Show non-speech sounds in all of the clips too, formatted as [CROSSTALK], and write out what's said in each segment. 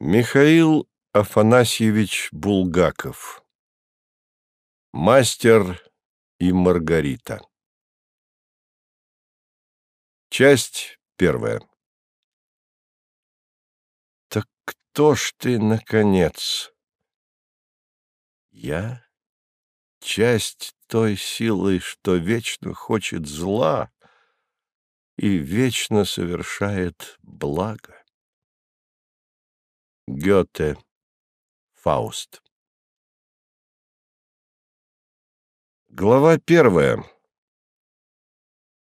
Михаил Афанасьевич Булгаков Мастер и Маргарита Часть первая Так кто ж ты, наконец? Я? Часть той силы, что вечно хочет зла и вечно совершает благо. Гёте. Фауст. Глава первая.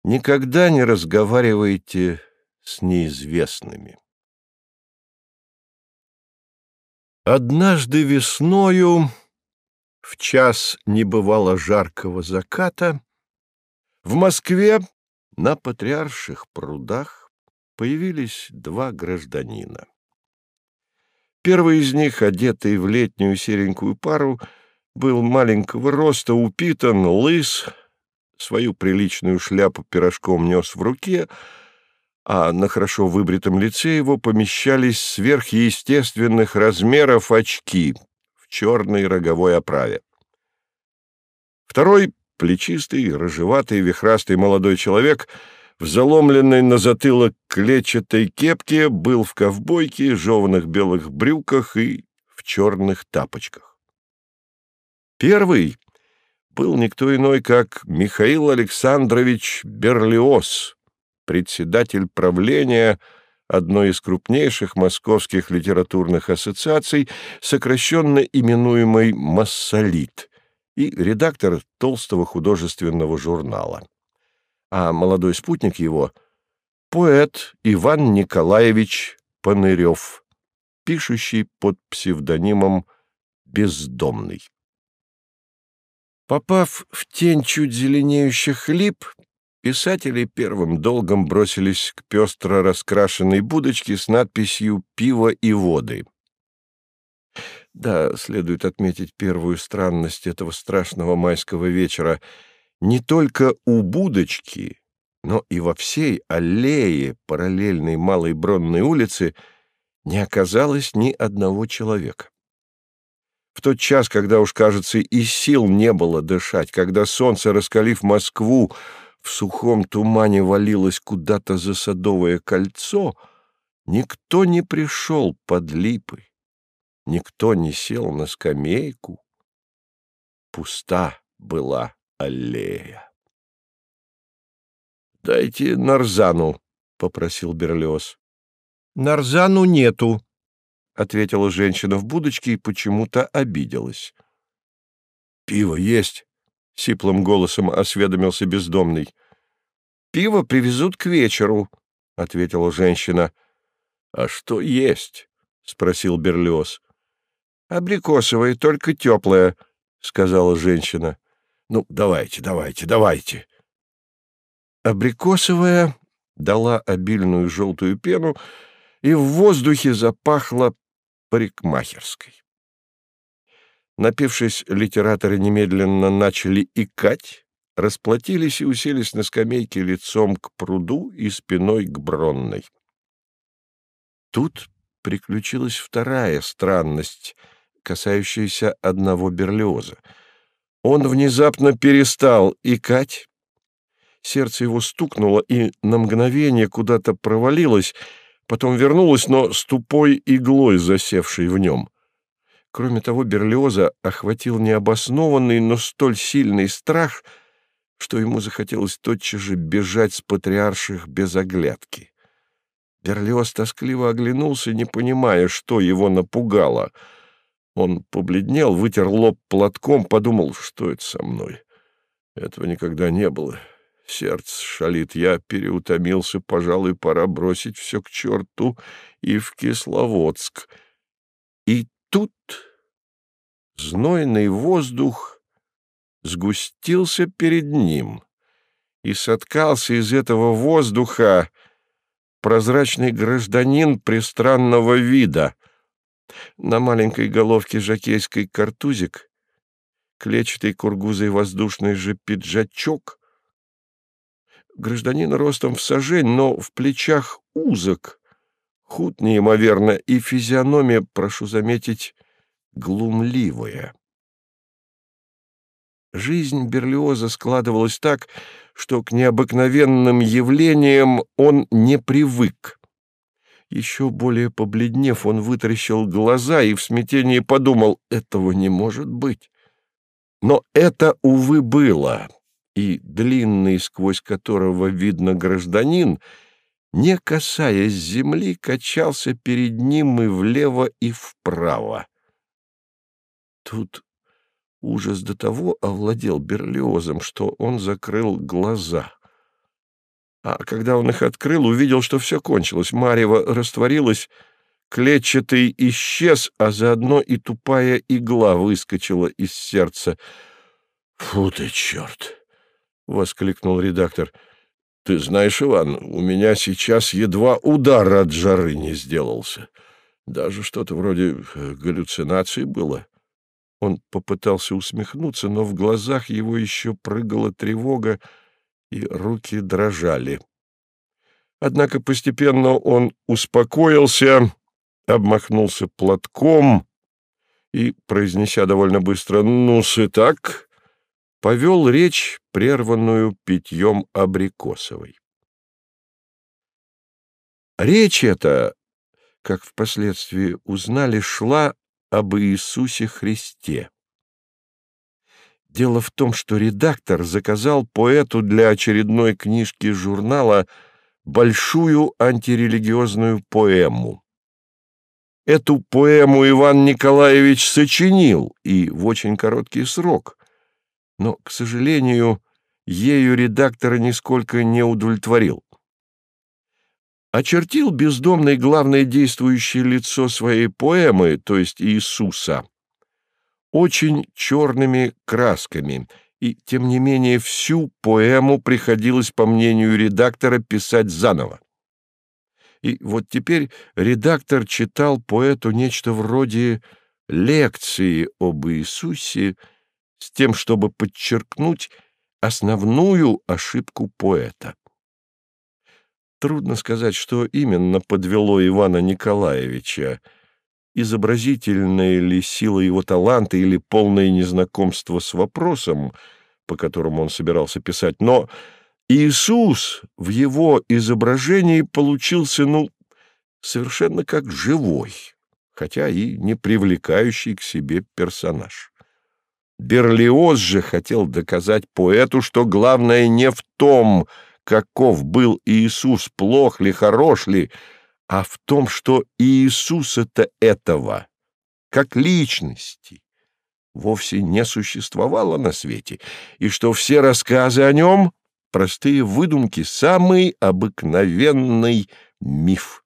Никогда не разговаривайте с неизвестными. Однажды весною, в час небывало жаркого заката, в Москве на Патриарших прудах появились два гражданина. Первый из них, одетый в летнюю серенькую пару, был маленького роста, упитан, лыс, свою приличную шляпу пирожком нес в руке, а на хорошо выбритом лице его помещались сверхъестественных размеров очки в черной роговой оправе. Второй, плечистый, рыжеватый, вихрастый молодой человек — в заломленной на затылок клетчатой кепке, был в ковбойке, жеванных белых брюках и в черных тапочках. Первый был никто иной, как Михаил Александрович Берлиоз, председатель правления одной из крупнейших московских литературных ассоциаций, сокращенно именуемой «Массолит», и редактор толстого художественного журнала а молодой спутник его — поэт Иван Николаевич Панырев, пишущий под псевдонимом «Бездомный». Попав в тень чуть зеленеющих лип, писатели первым долгом бросились к пестро раскрашенной будочке с надписью «Пиво и воды». Да, следует отметить первую странность этого страшного майского вечера — не только у будочки, но и во всей аллее параллельной Малой Бронной улицы не оказалось ни одного человека. В тот час, когда уж, кажется, и сил не было дышать, когда солнце, раскалив Москву, в сухом тумане валилось куда-то за Садовое кольцо, никто не пришел под липы, никто не сел на скамейку. Пуста была аллея. «Дайте Нарзану», — попросил Берлиоз. «Нарзану нету», — ответила женщина в будочке и почему-то обиделась. «Пиво есть?» — сиплым голосом осведомился бездомный. «Пиво привезут к вечеру», — ответила женщина. «А что есть?» — спросил Берлиоз. «Абрикосовое, только теплое», — сказала женщина. Ну, давайте, давайте, давайте. Абрикосовая дала обильную желтую пену, и в воздухе запахло парикмахерской. Напившись, литераторы немедленно начали икать, расплатились и уселись на скамейке лицом к пруду и спиной к бронной. Тут приключилась вторая странность, касающаяся одного Берлиоза — он внезапно перестал икать. Сердце его стукнуло и на мгновение куда-то провалилось, потом вернулось, но с тупой иглой, засевшей в нем. Кроме того, Берлиоза охватил необоснованный, но столь сильный страх, что ему захотелось тотчас же бежать с патриарших без оглядки. Берлиоз тоскливо оглянулся, не понимая, что его напугало — он побледнел, вытер лоб платком, подумал, что это со мной. Этого никогда не было. Сердце шалит. Я переутомился. Пожалуй, пора бросить все к черту и в Кисловодск. И тут знойный воздух сгустился перед ним, и соткался из этого воздуха прозрачный гражданин пристранного вида — на маленькой головке жакейской картузик, клетчатый кургузый воздушный же пиджачок. Гражданин ростом в сажень, но в плечах узок, худ неимоверно, и физиономия, прошу заметить, глумливая. Жизнь Берлиоза складывалась так, что к необыкновенным явлениям он не привык. Еще более побледнев, он вытаращил глаза и в смятении подумал, этого не может быть. Но это, увы, было, и длинный, сквозь которого видно гражданин, не касаясь земли, качался перед ним и влево, и вправо. Тут ужас до того овладел Берлиозом, что он закрыл глаза. А когда он их открыл, увидел, что все кончилось. Марева растворилась, клетчатый исчез, а заодно и тупая игла выскочила из сердца. — Фу ты, черт! — воскликнул редактор. — Ты знаешь, Иван, у меня сейчас едва удар от жары не сделался. Даже что-то вроде э, галлюцинации было. Он попытался усмехнуться, но в глазах его еще прыгала тревога, и руки дрожали. Однако постепенно он успокоился, обмахнулся платком и, произнеся довольно быстро «ну-с и так», повел речь, прерванную питьем абрикосовой. Речь эта, как впоследствии узнали, шла об Иисусе Христе. Дело в том, что редактор заказал поэту для очередной книжки журнала большую антирелигиозную поэму. Эту поэму Иван Николаевич сочинил и в очень короткий срок, но, к сожалению, ею редактора нисколько не удовлетворил. Очертил бездомный главное действующее лицо своей поэмы, то есть Иисуса, очень черными красками, и, тем не менее, всю поэму приходилось, по мнению редактора, писать заново. И вот теперь редактор читал поэту нечто вроде лекции об Иисусе с тем, чтобы подчеркнуть основную ошибку поэта. Трудно сказать, что именно подвело Ивана Николаевича — изобразительная ли сила его таланта или полное незнакомство с вопросом, по которому он собирался писать, но Иисус в его изображении получился, ну, совершенно как живой, хотя и не привлекающий к себе персонаж. Берлиоз же хотел доказать поэту, что главное не в том, каков был Иисус, плох ли, хорош ли, а в том, что Иисуса-то этого, как личности, вовсе не существовало на свете, и что все рассказы о нем — простые выдумки, самый обыкновенный миф.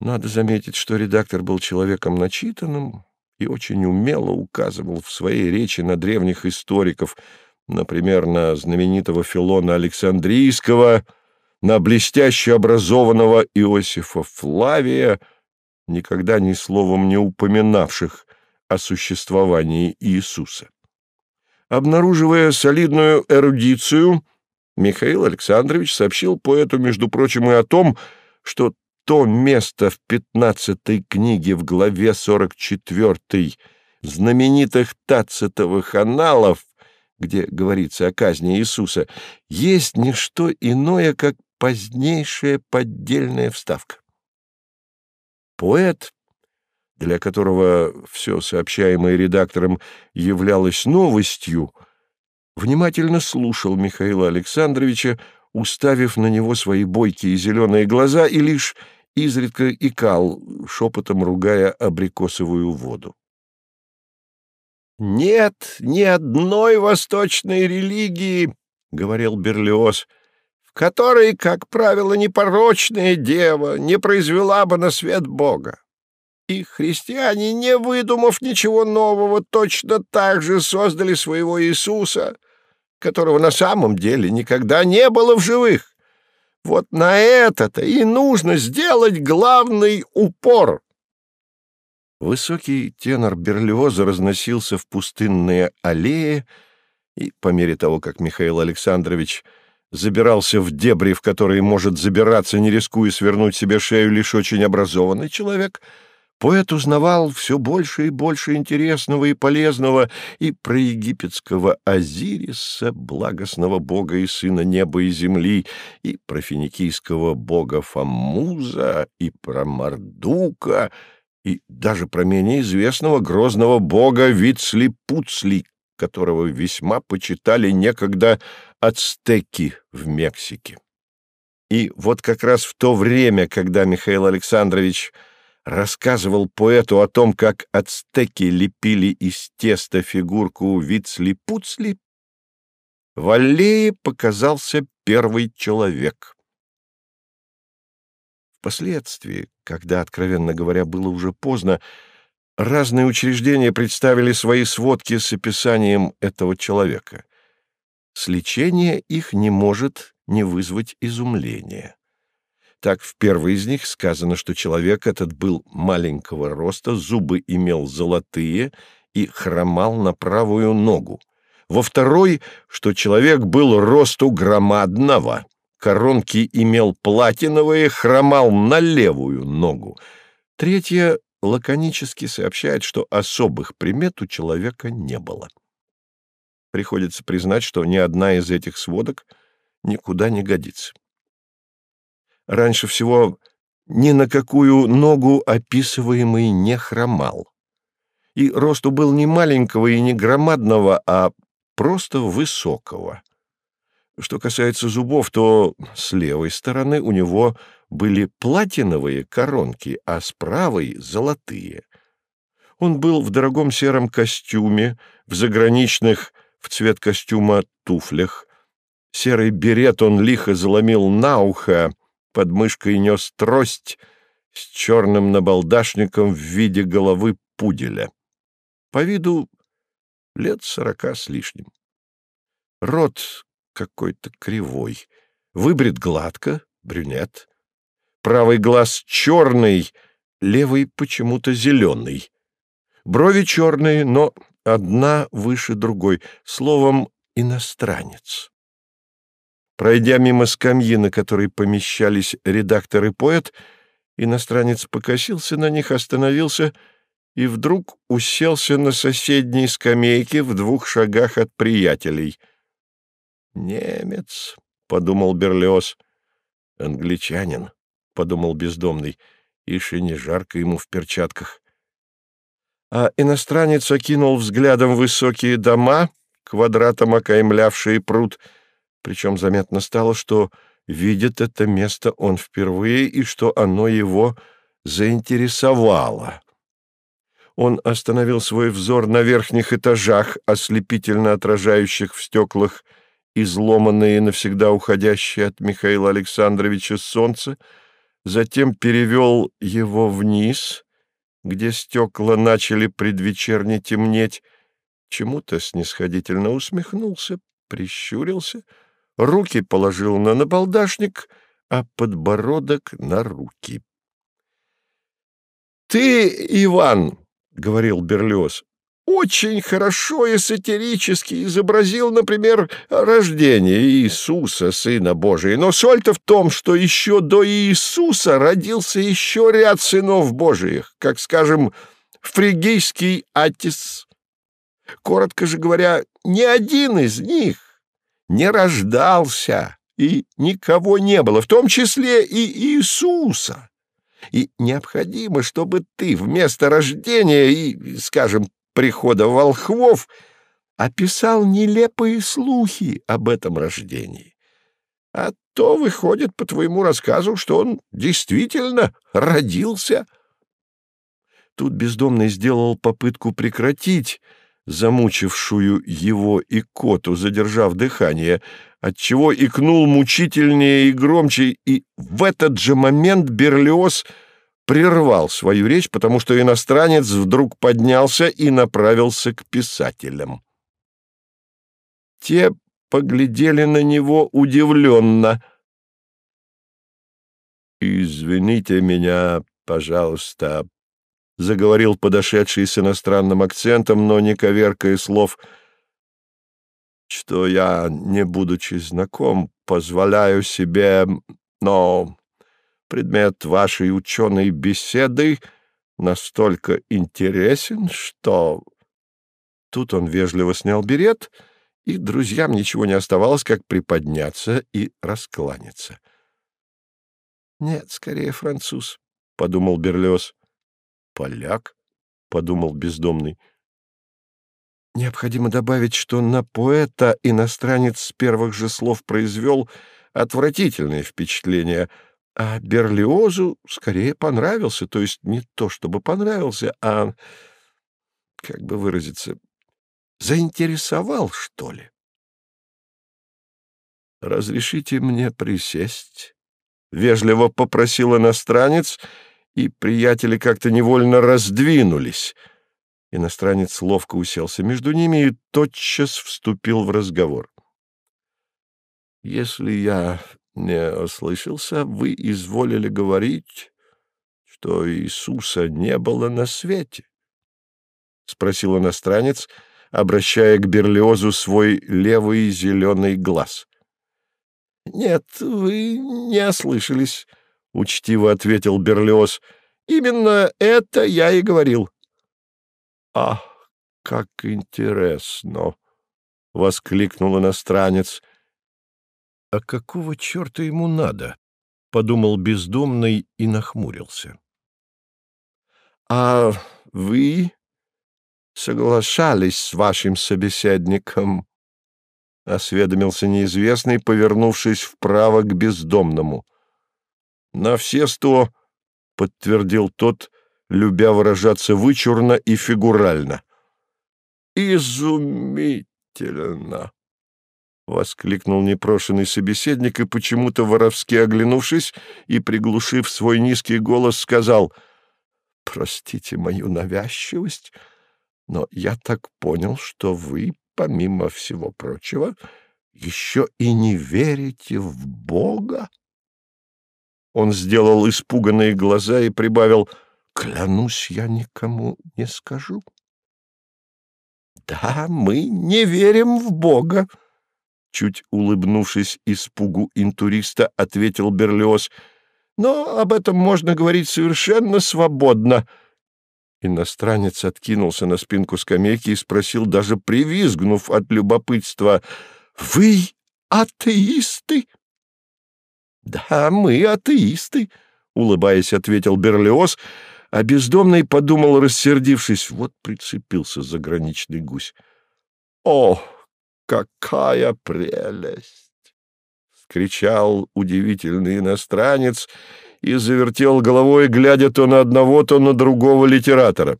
Надо заметить, что редактор был человеком начитанным и очень умело указывал в своей речи на древних историков, например, на знаменитого Филона Александрийского — на блестяще образованного Иосифа Флавия, никогда ни словом не упоминавших о существовании Иисуса. Обнаруживая солидную эрудицию, Михаил Александрович сообщил поэту, между прочим, и о том, что то место в пятнадцатой книге в главе сорок четвертой знаменитых тацитовых аналов, где говорится о казни Иисуса, есть не что иное, как позднейшая поддельная вставка. Поэт, для которого все сообщаемое редактором являлось новостью, внимательно слушал Михаила Александровича, уставив на него свои бойкие зеленые глаза и лишь изредка икал, шепотом ругая абрикосовую воду. «Нет ни одной восточной религии, — говорил Берлиоз, которой, как правило, непорочная дева не произвела бы на свет Бога. И христиане, не выдумав ничего нового, точно так же создали своего Иисуса, которого на самом деле никогда не было в живых. Вот на это-то и нужно сделать главный упор. Высокий тенор Берлиоза разносился в пустынные аллеи, и по мере того, как Михаил Александрович забирался в дебри, в которые может забираться, не рискуя свернуть себе шею лишь очень образованный человек — Поэт узнавал все больше и больше интересного и полезного и про египетского Азириса, благостного бога и сына неба и земли, и про финикийского бога Фамуза, и про Мардука, и даже про менее известного грозного бога Вицли-Пуцли, которого весьма почитали некогда ацтеки в Мексике. И вот как раз в то время, когда Михаил Александрович рассказывал поэту о том, как ацтеки лепили из теста фигурку Вицли-Пуцли, в аллее показался первый человек. Впоследствии, когда, откровенно говоря, было уже поздно, разные учреждения представили свои сводки с описанием этого человека. Сличение их не может не вызвать изумления. Так в первой из них сказано, что человек этот был маленького роста, зубы имел золотые и хромал на правую ногу. Во второй, что человек был росту громадного, коронки имел платиновые, хромал на левую ногу. Третье лаконически сообщает, что особых примет у человека не было. Приходится признать, что ни одна из этих сводок никуда не годится раньше всего ни на какую ногу описываемый не хромал. И росту был не маленького и не громадного, а просто высокого. Что касается зубов, то с левой стороны у него были платиновые коронки, а с правой — золотые. Он был в дорогом сером костюме, в заграничных в цвет костюма туфлях. Серый берет он лихо заломил на ухо, под мышкой нес трость с черным набалдашником в виде головы пуделя. По виду лет сорока с лишним. Рот какой-то кривой, выбрит гладко, брюнет. Правый глаз черный, левый почему-то зеленый. Брови черные, но одна выше другой, словом, иностранец. Пройдя мимо скамьи, на которой помещались редактор и поэт, иностранец покосился на них, остановился и вдруг уселся на соседней скамейке в двух шагах от приятелей. «Немец», — подумал Берлиоз. «Англичанин», — подумал бездомный, — ишь и не жарко ему в перчатках. А иностранец окинул взглядом высокие дома, квадратом окаймлявшие пруд — причем заметно стало, что видит это место он впервые и что оно его заинтересовало. Он остановил свой взор на верхних этажах, ослепительно отражающих в стеклах изломанные навсегда уходящие от Михаила Александровича солнце, затем перевел его вниз, где стекла начали предвечерне темнеть, чему-то снисходительно усмехнулся, прищурился — руки положил на набалдашник, а подбородок на руки. «Ты, Иван, — говорил Берлиоз, — очень хорошо и сатирически изобразил, например, рождение Иисуса, Сына Божия. Но соль-то в том, что еще до Иисуса родился еще ряд сынов Божиих, как, скажем, фригийский Атис. Коротко же говоря, ни один из них не рождался, и никого не было, в том числе и Иисуса. И необходимо, чтобы ты вместо рождения и, скажем, прихода волхвов описал нелепые слухи об этом рождении. А то выходит по твоему рассказу, что он действительно родился. Тут бездомный сделал попытку прекратить, замучившую его икоту, задержав дыхание, отчего икнул мучительнее и громче, и в этот же момент Берлиоз прервал свою речь, потому что иностранец вдруг поднялся и направился к писателям. Те поглядели на него удивленно. «Извините меня, пожалуйста, — заговорил подошедший с иностранным акцентом, но не коверкая слов, — что я, не будучи знаком позволяю себе, но предмет вашей ученой беседы настолько интересен, что...» Тут он вежливо снял берет, и друзьям ничего не оставалось, как приподняться и раскланяться. «Нет, скорее француз», — подумал Берлиоз. «Поляк?» — подумал бездомный. Необходимо добавить, что на поэта иностранец с первых же слов произвел отвратительное впечатление, а Берлиозу скорее понравился, то есть не то чтобы понравился, а, как бы выразиться, заинтересовал, что ли. «Разрешите мне присесть?» — вежливо попросил иностранец, и приятели как-то невольно раздвинулись. Иностранец ловко уселся между ними и тотчас вступил в разговор. «Если я не ослышался, вы изволили говорить, что Иисуса не было на свете?» — спросил иностранец, обращая к Берлиозу свой левый зеленый глаз. — Нет, вы не ослышались, — учтиво ответил Берлиоз. — Именно это я и говорил. — Ах, как интересно! — воскликнул иностранец. — А какого черта ему надо? — подумал бездомный и нахмурился. — А вы соглашались с вашим собеседником? — осведомился неизвестный, повернувшись вправо к бездомному. — На все сто, — подтвердил тот, любя выражаться вычурно и фигурально. — Изумительно! — воскликнул непрошенный собеседник и, почему-то воровски оглянувшись и приглушив свой низкий голос, сказал — Простите мою навязчивость, но я так понял, что вы помимо всего прочего, еще и не верите в Бога? Он сделал испуганные глаза и прибавил, «Клянусь, я никому не скажу». «Да, мы не верим в Бога», — чуть улыбнувшись испугу интуриста, ответил Берлиоз. «Но об этом можно говорить совершенно свободно». Иностранец откинулся на спинку скамейки и спросил, даже привизгнув от любопытства, «Вы атеисты?» «Да, мы атеисты», — улыбаясь, ответил Берлиоз, а бездомный подумал, рассердившись, вот прицепился заграничный гусь. «О, какая прелесть!» — скричал удивительный иностранец — и завертел головой, глядя то на одного, то на другого литератора.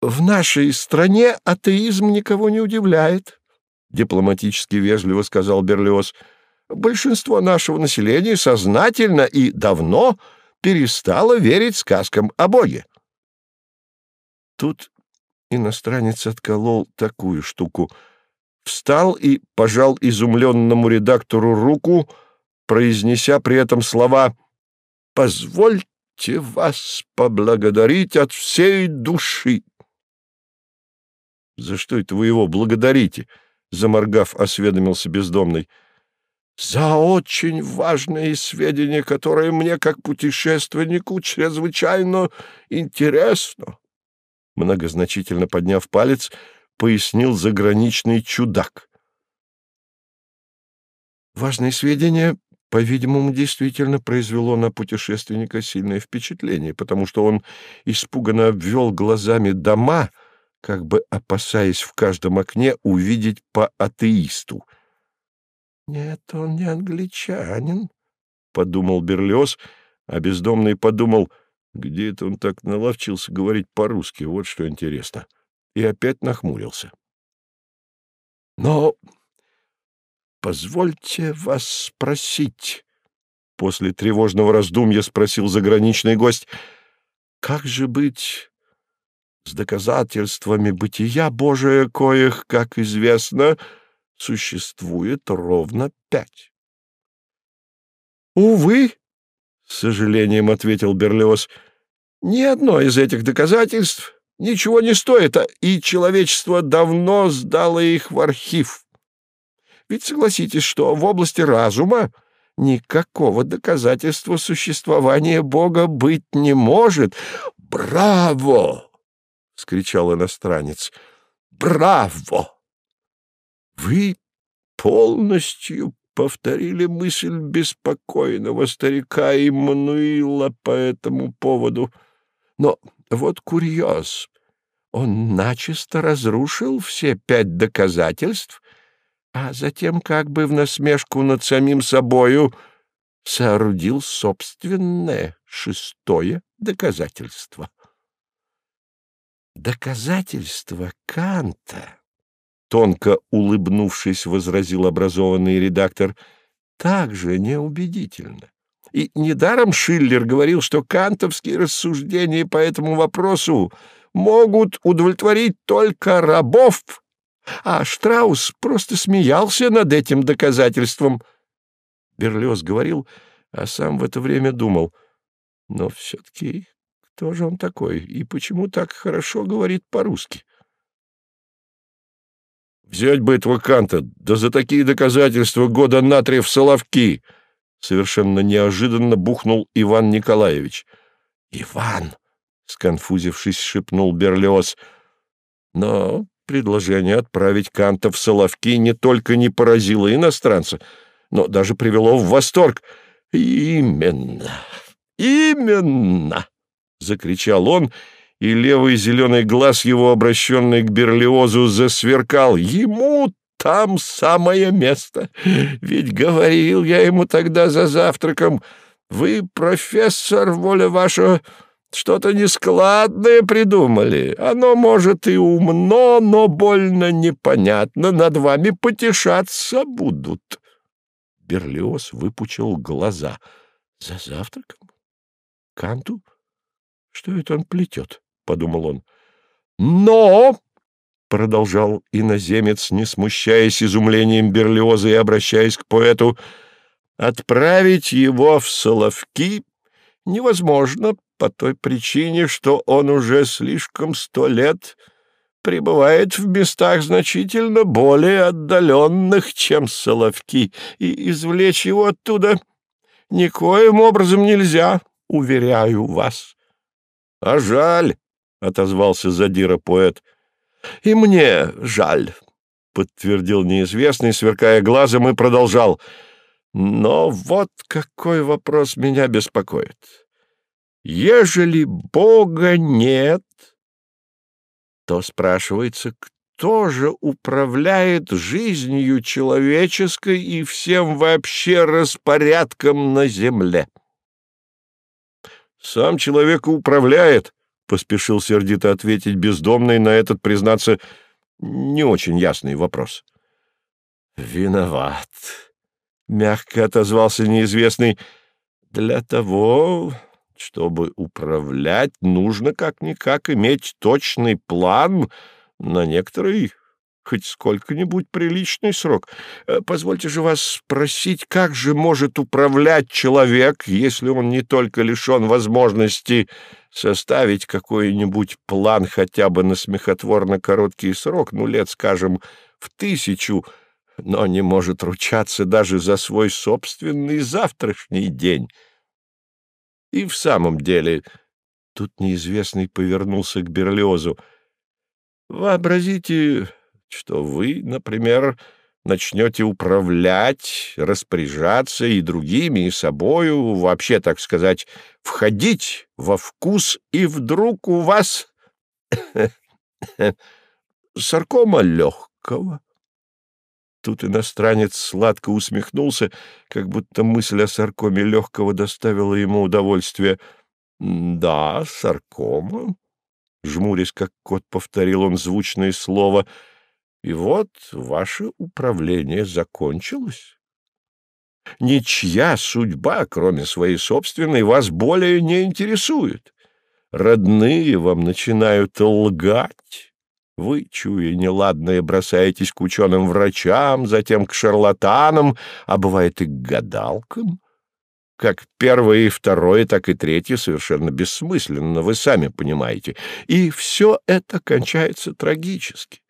«В нашей стране атеизм никого не удивляет», — дипломатически вежливо сказал Берлиоз. «Большинство нашего населения сознательно и давно перестало верить сказкам о Боге». Тут иностранец отколол такую штуку. Встал и пожал изумленному редактору руку — произнеся при этом слова «Позвольте вас поблагодарить от всей души». «За что это вы его благодарите?» — заморгав, осведомился бездомный. «За очень важные сведения, которые мне, как путешественнику, чрезвычайно интересно». Многозначительно подняв палец, пояснил заграничный чудак. «Важные сведения по-видимому, действительно произвело на путешественника сильное впечатление, потому что он испуганно обвел глазами дома, как бы опасаясь в каждом окне увидеть по атеисту. «Нет, он не англичанин», — подумал Берлиоз, а бездомный подумал, где это он так наловчился говорить по-русски, вот что интересно, и опять нахмурился. «Но «Позвольте вас спросить», — после тревожного раздумья спросил заграничный гость, «как же быть с доказательствами бытия Божия, коих, как известно, существует ровно пять?» «Увы», — с сожалением ответил Берлиоз, — «ни одно из этих доказательств ничего не стоит, и человечество давно сдало их в архив». Ведь согласитесь, что в области разума никакого доказательства существования Бога быть не может. «Браво!» — скричал иностранец. «Браво!» «Вы полностью повторили мысль беспокойного старика Иммануила по этому поводу. Но вот курьез. Он начисто разрушил все пять доказательств, а затем как бы в насмешку над самим собою соорудил собственное шестое доказательство. Доказательство Канта, тонко улыбнувшись, возразил образованный редактор, также неубедительно. И недаром Шиллер говорил, что кантовские рассуждения по этому вопросу могут удовлетворить только рабов, а Штраус просто смеялся над этим доказательством. Берлиоз говорил, а сам в это время думал, но все-таки кто же он такой и почему так хорошо говорит по-русски? «Взять бы этого Канта, да за такие доказательства года на три в Соловки!» Совершенно неожиданно бухнул Иван Николаевич. «Иван!» — сконфузившись, шепнул Берлиоз. Но предложение отправить Канта в Соловки не только не поразило иностранца, но даже привело в восторг. «Именно! Именно!» — закричал он, и левый зеленый глаз его, обращенный к Берлиозу, засверкал. «Ему там самое место! Ведь говорил я ему тогда за завтраком, вы, профессор, воля ваша, что-то нескладное придумали. Оно, может, и умно, но больно непонятно. Над вами потешаться будут». Берлиоз выпучил глаза. «За завтраком? Канту?» Что это он плетет? — подумал он. Но, — продолжал иноземец, не смущаясь изумлением Берлиоза и обращаясь к поэту, — отправить его в Соловки невозможно по той причине, что он уже слишком сто лет пребывает в местах значительно более отдаленных, чем Соловки, и извлечь его оттуда никоим образом нельзя, уверяю вас. — А жаль, — отозвался задира поэт. — И мне жаль, — подтвердил неизвестный, сверкая глазом, и продолжал. — Но вот какой вопрос меня беспокоит. Ежели Бога нет, то спрашивается, кто же управляет жизнью человеческой и всем вообще распорядком на земле? — сам человек управляет, — поспешил сердито ответить бездомный на этот, признаться, не очень ясный вопрос. «Виноват», — мягко отозвался неизвестный. «Для того, чтобы управлять, нужно как-никак иметь точный план на некоторый хоть сколько-нибудь приличный срок. Э, позвольте же вас спросить, как же может управлять человек, если он не только лишен возможности составить какой-нибудь план хотя бы на смехотворно короткий срок, ну, лет, скажем, в тысячу, но не может ручаться даже за свой собственный завтрашний день. И в самом деле, тут неизвестный повернулся к Берлиозу, вообразите что вы, например, начнете управлять, распоряжаться и другими, и собою, вообще, так сказать, входить во вкус, и вдруг у вас саркома легкого. Тут иностранец сладко усмехнулся, как будто мысль о саркоме легкого доставила ему удовольствие. «Да, саркома», — жмурясь, как кот, повторил он звучное слово — и вот ваше управление закончилось. Ничья судьба, кроме своей собственной, вас более не интересует. Родные вам начинают лгать. Вы, чуя неладное, бросаетесь к ученым-врачам, затем к шарлатанам, а бывает и к гадалкам. Как первое и второе, так и третье совершенно бессмысленно, вы сами понимаете. И все это кончается трагически.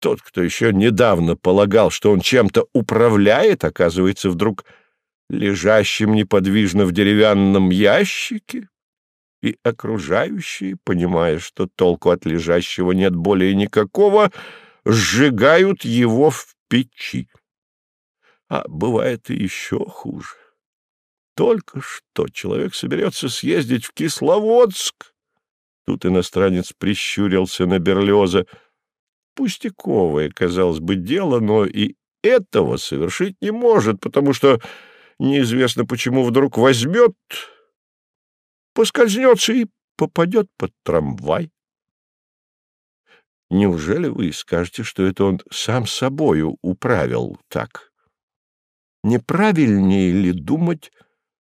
Тот, кто еще недавно полагал, что он чем-то управляет, оказывается вдруг лежащим неподвижно в деревянном ящике, и окружающие, понимая, что толку от лежащего нет более никакого, сжигают его в печи. А бывает и еще хуже. Только что человек соберется съездить в Кисловодск. Тут иностранец прищурился на Берлиоза. Пустяковое, казалось бы, дело, но и этого совершить не может, потому что неизвестно почему вдруг возьмет, поскользнется и попадет под трамвай. Неужели вы скажете, что это он сам собою управил так? Неправильнее ли думать,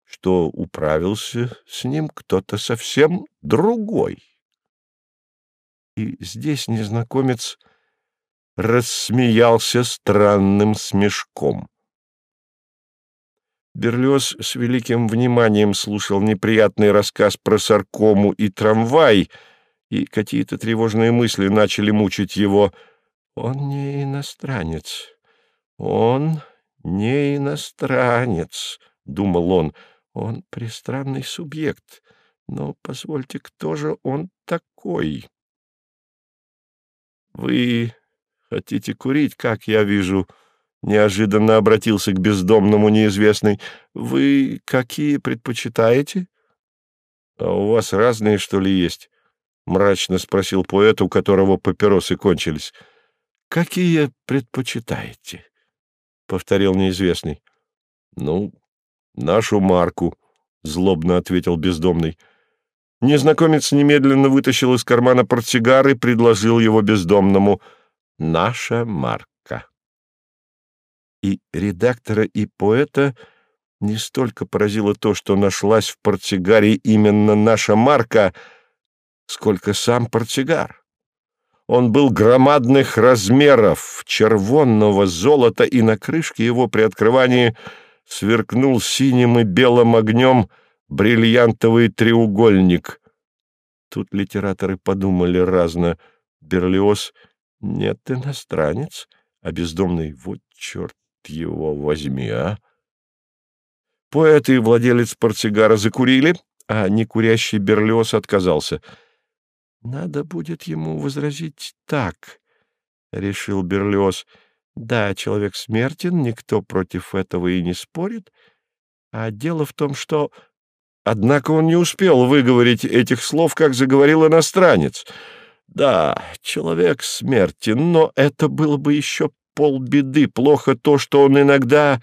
что управился с ним кто-то совсем другой? И здесь незнакомец рассмеялся странным смешком. Берлиоз с великим вниманием слушал неприятный рассказ про саркому и трамвай, и какие-то тревожные мысли начали мучить его. «Он не иностранец. Он не иностранец», — думал он. «Он пристранный субъект. Но, позвольте, кто же он такой?» «Вы хотите курить, как я вижу?» Неожиданно обратился к бездомному неизвестный. «Вы какие предпочитаете?» «А у вас разные, что ли, есть?» — мрачно спросил поэт, у которого папиросы кончились. «Какие предпочитаете?» — повторил неизвестный. «Ну, нашу марку», — злобно ответил бездомный. Незнакомец немедленно вытащил из кармана портсигар и предложил его бездомному. «Наша марка» и редактора, и поэта не столько поразило то, что нашлась в портсигаре именно наша марка, сколько сам портсигар. Он был громадных размеров, червонного золота, и на крышке его при открывании сверкнул синим и белым огнем бриллиантовый треугольник. Тут литераторы подумали разно. Берлиоз — нет, иностранец, а бездомный — вот черт его возьми, а? Поэт и владелец портсигара закурили, а некурящий Берлиоз отказался. «Надо будет ему возразить так», — решил Берлиоз. «Да, человек смертен, никто против этого и не спорит, а дело в том, что...» Однако он не успел выговорить этих слов, как заговорил иностранец. «Да, человек смертен, но это было бы еще полбеды. Плохо то, что он иногда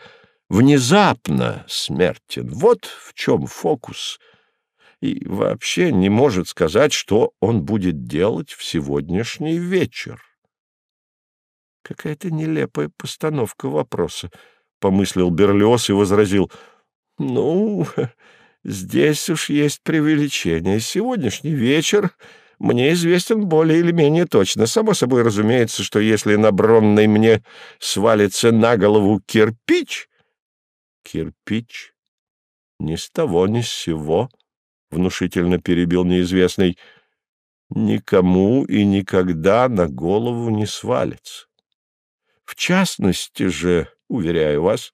внезапно смертен. Вот в чем фокус. И вообще не может сказать, что он будет делать в сегодняшний вечер. Какая-то нелепая постановка вопроса, — помыслил Берлиоз и возразил. — Ну, [LAUGHS] здесь уж есть преувеличение. Сегодняшний вечер мне известен более или менее точно. Само собой разумеется, что если на Бронной мне свалится на голову кирпич... Кирпич? Ни с того, ни с сего, — внушительно перебил неизвестный, — никому и никогда на голову не свалится. В частности же, уверяю вас,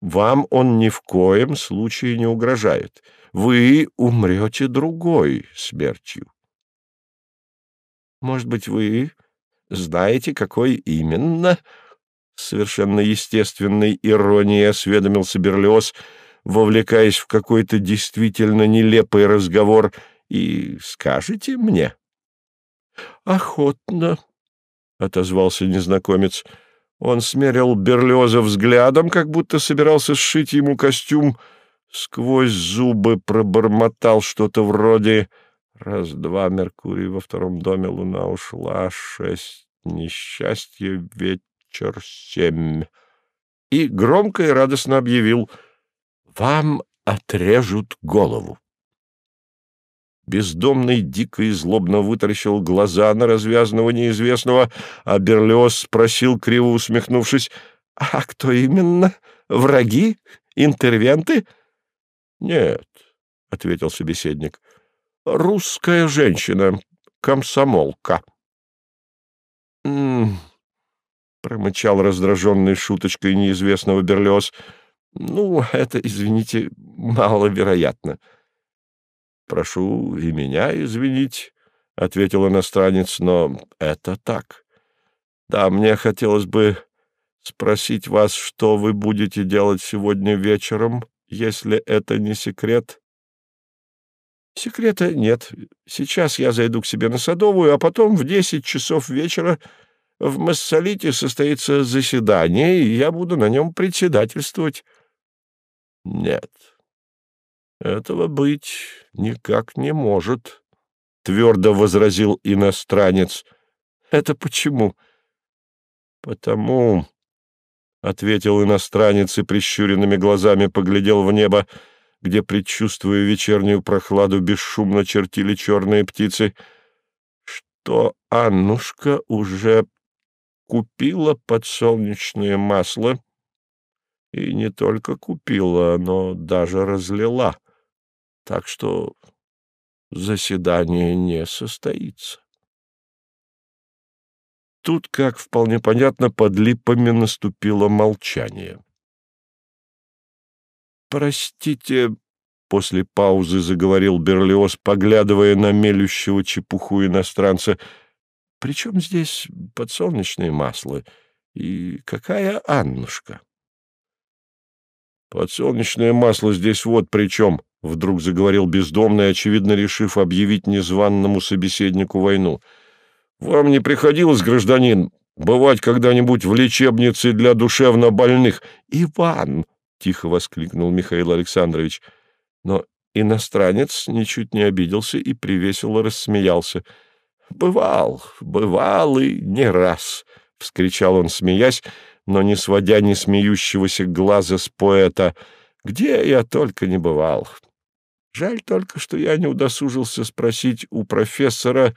вам он ни в коем случае не угрожает. Вы умрете другой смертью. Может быть, вы знаете, какой именно?» Совершенно естественной иронией осведомился Берлиоз, вовлекаясь в какой-то действительно нелепый разговор, и скажете мне? «Охотно», — отозвался незнакомец. Он смерил Берлиоза взглядом, как будто собирался сшить ему костюм, сквозь зубы пробормотал что-то вроде Раз-два Меркурий во втором доме, луна ушла, шесть, несчастье, вечер, семь. И громко и радостно объявил «Вам отрежут голову». Бездомный дико и злобно вытаращил глаза на развязанного неизвестного, а Берлиоз спросил, криво усмехнувшись, «А кто именно? Враги? Интервенты?» «Нет», — ответил собеседник, — русская женщина, комсомолка. — промычал раздраженный шуточкой неизвестного Берлиоз. «Ну, это, извините, маловероятно». «Прошу и меня извинить», — ответил иностранец, — «но это так. Да, мне хотелось бы спросить вас, что вы будете делать сегодня вечером, если это не секрет?» «Секрета нет. Сейчас я зайду к себе на Садовую, а потом в десять часов вечера в Массолите состоится заседание, и я буду на нем председательствовать». «Нет, этого быть никак не может», — твердо возразил иностранец. «Это почему?» «Потому...» — ответил иностранец и прищуренными глазами поглядел в небо, где, предчувствуя вечернюю прохладу, бесшумно чертили черные птицы, что Аннушка уже купила подсолнечное масло, и не только купила, но даже разлила, так что заседание не состоится. Тут, как вполне понятно, под липами наступило молчание. «Простите», — после паузы заговорил Берлиоз, поглядывая на мелющего чепуху иностранца, — «при чем здесь подсолнечное масло? И какая Аннушка?» «Подсолнечное масло здесь вот при чем», — вдруг заговорил бездомный, очевидно решив объявить незваному собеседнику войну. «Вам не приходилось, гражданин, бывать когда-нибудь в лечебнице для душевнобольных?» «Иван!» — тихо воскликнул Михаил Александрович. Но иностранец ничуть не обиделся и привесело рассмеялся. «Бывал, бывал и не раз!» — вскричал он, смеясь, но не сводя ни смеющегося глаза с поэта. «Где я только не бывал! Жаль только, что я не удосужился спросить у профессора,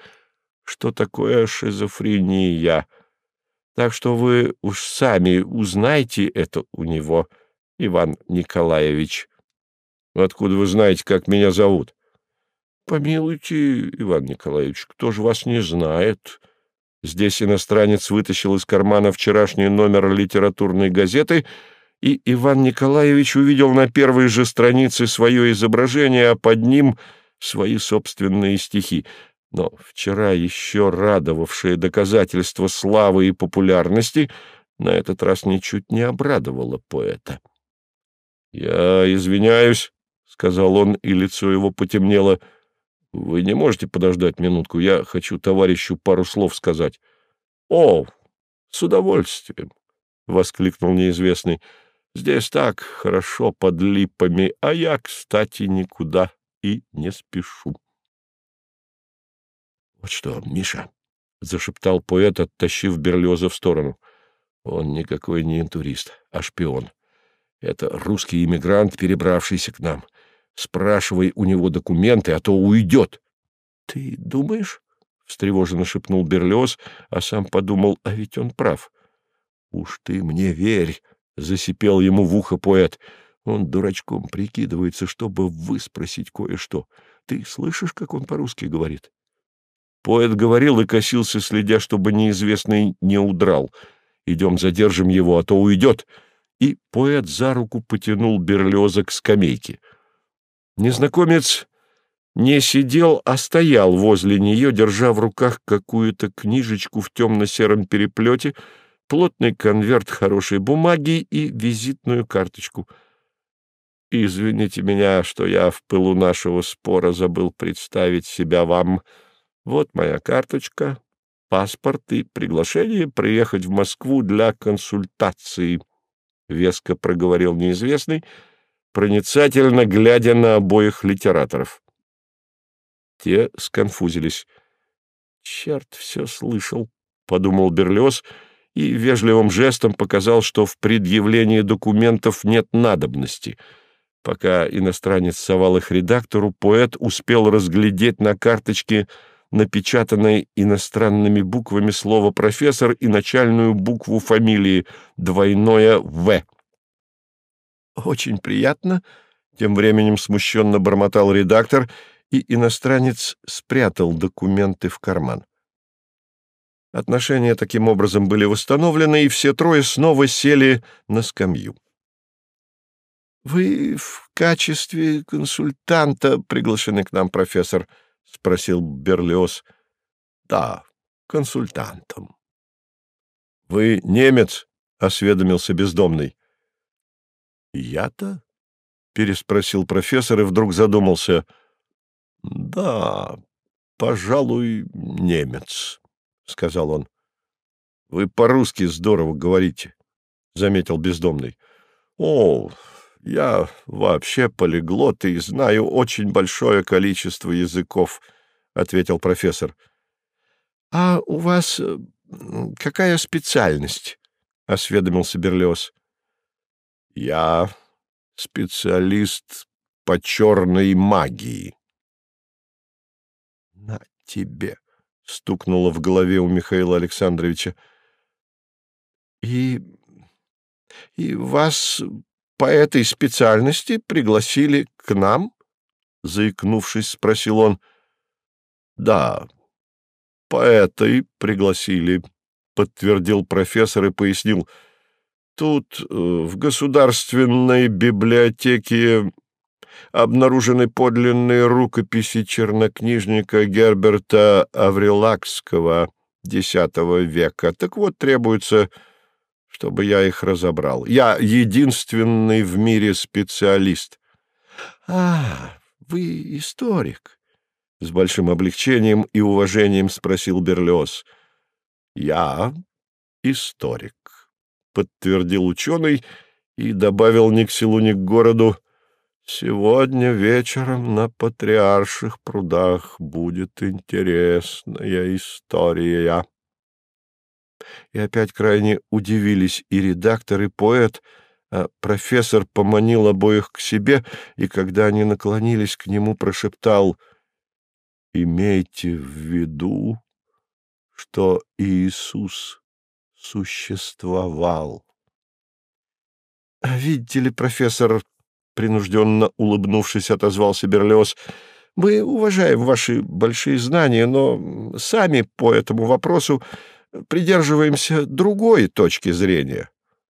что такое шизофрения. Так что вы уж сами узнайте это у него, Иван Николаевич. Откуда вы знаете, как меня зовут? Помилуйте, Иван Николаевич, кто же вас не знает?» Здесь иностранец вытащил из кармана вчерашний номер литературной газеты, и Иван Николаевич увидел на первой же странице свое изображение, а под ним свои собственные стихи. Но вчера еще радовавшее доказательство славы и популярности на этот раз ничуть не обрадовало поэта. «Я извиняюсь», — сказал он, и лицо его потемнело, — вы не можете подождать минутку? Я хочу товарищу пару слов сказать. — О, с удовольствием! — воскликнул неизвестный. — Здесь так хорошо под липами, а я, кстати, никуда и не спешу. — Вот что, Миша, — зашептал поэт, оттащив Берлиоза в сторону. — Он никакой не интурист, а шпион. Это русский иммигрант, перебравшийся к нам. — Спрашивай у него документы, а то уйдет. — Ты думаешь? — встревоженно шепнул Берлиоз, а сам подумал, а ведь он прав. — Уж ты мне верь, — засипел ему в ухо поэт. Он дурачком прикидывается, чтобы выспросить кое-что. Ты слышишь, как он по-русски говорит? Поэт говорил и косился, следя, чтобы неизвестный не удрал. Идем задержим его, а то уйдет. И поэт за руку потянул Берлиоза к скамейке. — Незнакомец не сидел, а стоял возле нее, держа в руках какую-то книжечку в темно-сером переплете, плотный конверт хорошей бумаги и визитную карточку. «Извините меня, что я в пылу нашего спора забыл представить себя вам. Вот моя карточка, паспорт и приглашение приехать в Москву для консультации», — веско проговорил неизвестный, — проницательно глядя на обоих литераторов. Те сконфузились. «Черт все слышал», — подумал Берлиоз и вежливым жестом показал, что в предъявлении документов нет надобности. Пока иностранец совал их редактору, поэт успел разглядеть на карточке напечатанное иностранными буквами слово «профессор» и начальную букву фамилии, двойное «В». «Очень приятно», — тем временем смущенно бормотал редактор, и иностранец спрятал документы в карман. Отношения таким образом были восстановлены, и все трое снова сели на скамью. «Вы в качестве консультанта приглашены к нам, профессор?» — спросил Берлиоз. «Да, консультантом». «Вы немец?» — осведомился бездомный. «Я-то?» — переспросил профессор и вдруг задумался. «Да, пожалуй, немец», — сказал он. «Вы по-русски здорово говорите», — заметил бездомный. «О, я вообще полиглот и знаю очень большое количество языков», — ответил профессор. «А у вас э, какая специальность?» — осведомился Берлиоз. «Я специалист по черной магии». «На тебе!» — стукнуло в голове у Михаила Александровича. «И... и вас по этой специальности пригласили к нам?» — заикнувшись, спросил он. «Да, по этой пригласили», — подтвердил профессор и пояснил. «Тут, э, в государственной библиотеке, обнаружены подлинные рукописи чернокнижника Герберта Аврилакского X века. Так вот, требуется чтобы я их разобрал. Я единственный в мире специалист. — А, вы историк? — с большим облегчением и уважением спросил Берлиоз. — Я историк, — подтвердил ученый и добавил ни к селу, ни к городу. — Сегодня вечером на Патриарших прудах будет интересная история. И опять крайне удивились и редактор, и поэт, а профессор поманил обоих к себе, и когда они наклонились к нему, прошептал «Имейте в виду, что Иисус существовал». «А «Видите ли, профессор, — принужденно улыбнувшись, отозвался Берлиоз, — мы уважаем ваши большие знания, но сами по этому вопросу придерживаемся другой точки зрения.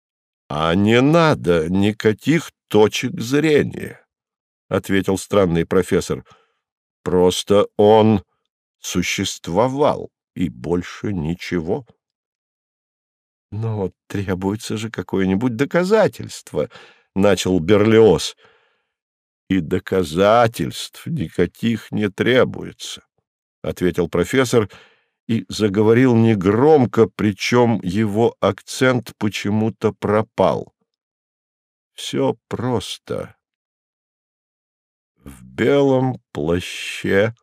— А не надо никаких точек зрения, — ответил странный профессор. — Просто он существовал, и больше ничего. — Но требуется же какое-нибудь доказательство, — начал Берлиоз. — И доказательств никаких не требуется, — ответил профессор, — и заговорил негромко, причем его акцент почему-то пропал. Все просто. В белом плаще